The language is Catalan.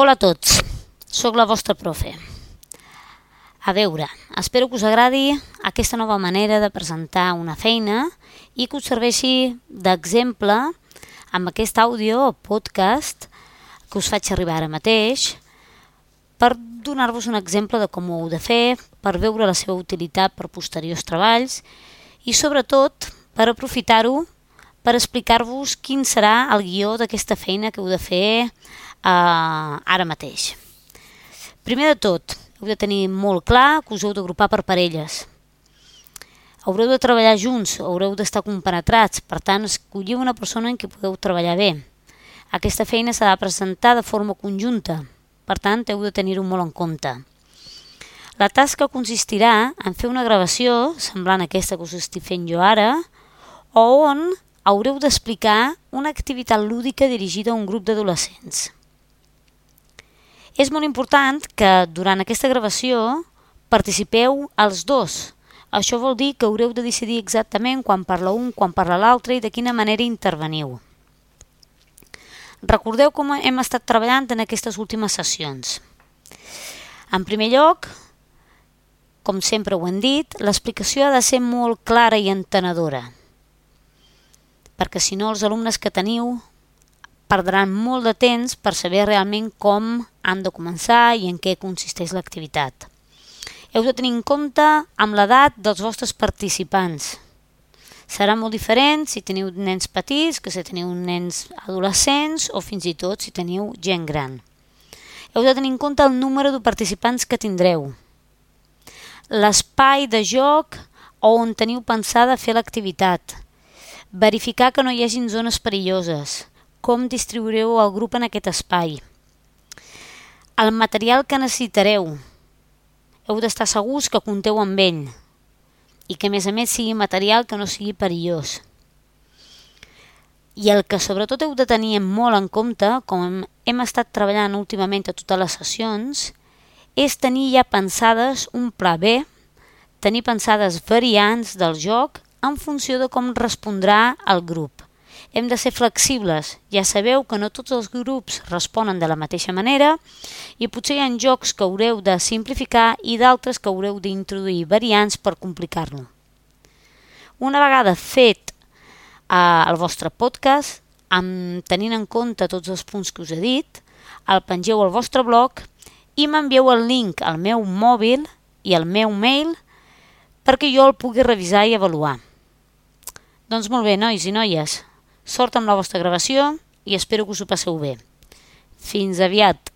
Hola a tots, sóc la vostra profe. A veure, espero que us agradi aquesta nova manera de presentar una feina i que us serveixi d'exemple amb aquest àudio o podcast que us faig arribar ara mateix per donar-vos un exemple de com ho heu de fer, per veure la seva utilitat per posteriors treballs i sobretot per aprofitar-ho per explicar-vos quin serà el guió d'aquesta feina que heu de fer ara mateix. Primer de tot, heu de tenir molt clar que us heu d'agrupar per parelles. Haureu de treballar junts, haureu d'estar compenetrats, per tant, escolliu una persona en qui podeu treballar bé. Aquesta feina s'ha de presentar de forma conjunta, per tant, heu de tenir-ho molt en compte. La tasca consistirà en fer una gravació, semblant a aquesta que us estic fent jo ara, on haureu d'explicar una activitat lúdica dirigida a un grup d'adolescents. És molt important que durant aquesta gravació participeu els dos. Això vol dir que haureu de decidir exactament quan parla un, quan parla l'altre i de quina manera interveniu. Recordeu com hem estat treballant en aquestes últimes sessions. En primer lloc, com sempre ho hem dit, l'explicació ha de ser molt clara i entenedora, perquè si no els alumnes que teniu perdran molt de temps per saber realment com han de començar i en què consisteix l'activitat. Heu de tenir en compte amb l'edat dels vostres participants. Serà molt diferent si teniu nens petits que si teniu nens adolescents o fins i tot si teniu gent gran. Heu de tenir en compte el número de participants que tindreu, l'espai de joc on teniu pensada fer l'activitat, verificar que no hi hagin zones perilloses, com distribuireu el grup en aquest espai. El material que necessitareu. Heu d'estar segurs que compteu amb ell i que a més a més sigui material que no sigui perillós. I el que sobretot heu de tenir molt en compte, com hem estat treballant últimament a totes les sessions, és tenir ja pensades un pla B, tenir pensades variants del joc en funció de com respondrà el grup hem de ser flexibles. Ja sabeu que no tots els grups responen de la mateixa manera i potser hi ha jocs que haureu de simplificar i d'altres que haureu d'introduir variants per complicar-lo. Una vegada fet eh, el vostre podcast, amb, tenint en compte tots els punts que us he dit, el pengeu al vostre blog i m'envieu el link al meu mòbil i al meu mail perquè jo el pugui revisar i avaluar. Doncs molt bé, nois i noies, Sort amb la vostra gravació i espero que us ho passeu bé. Fins aviat!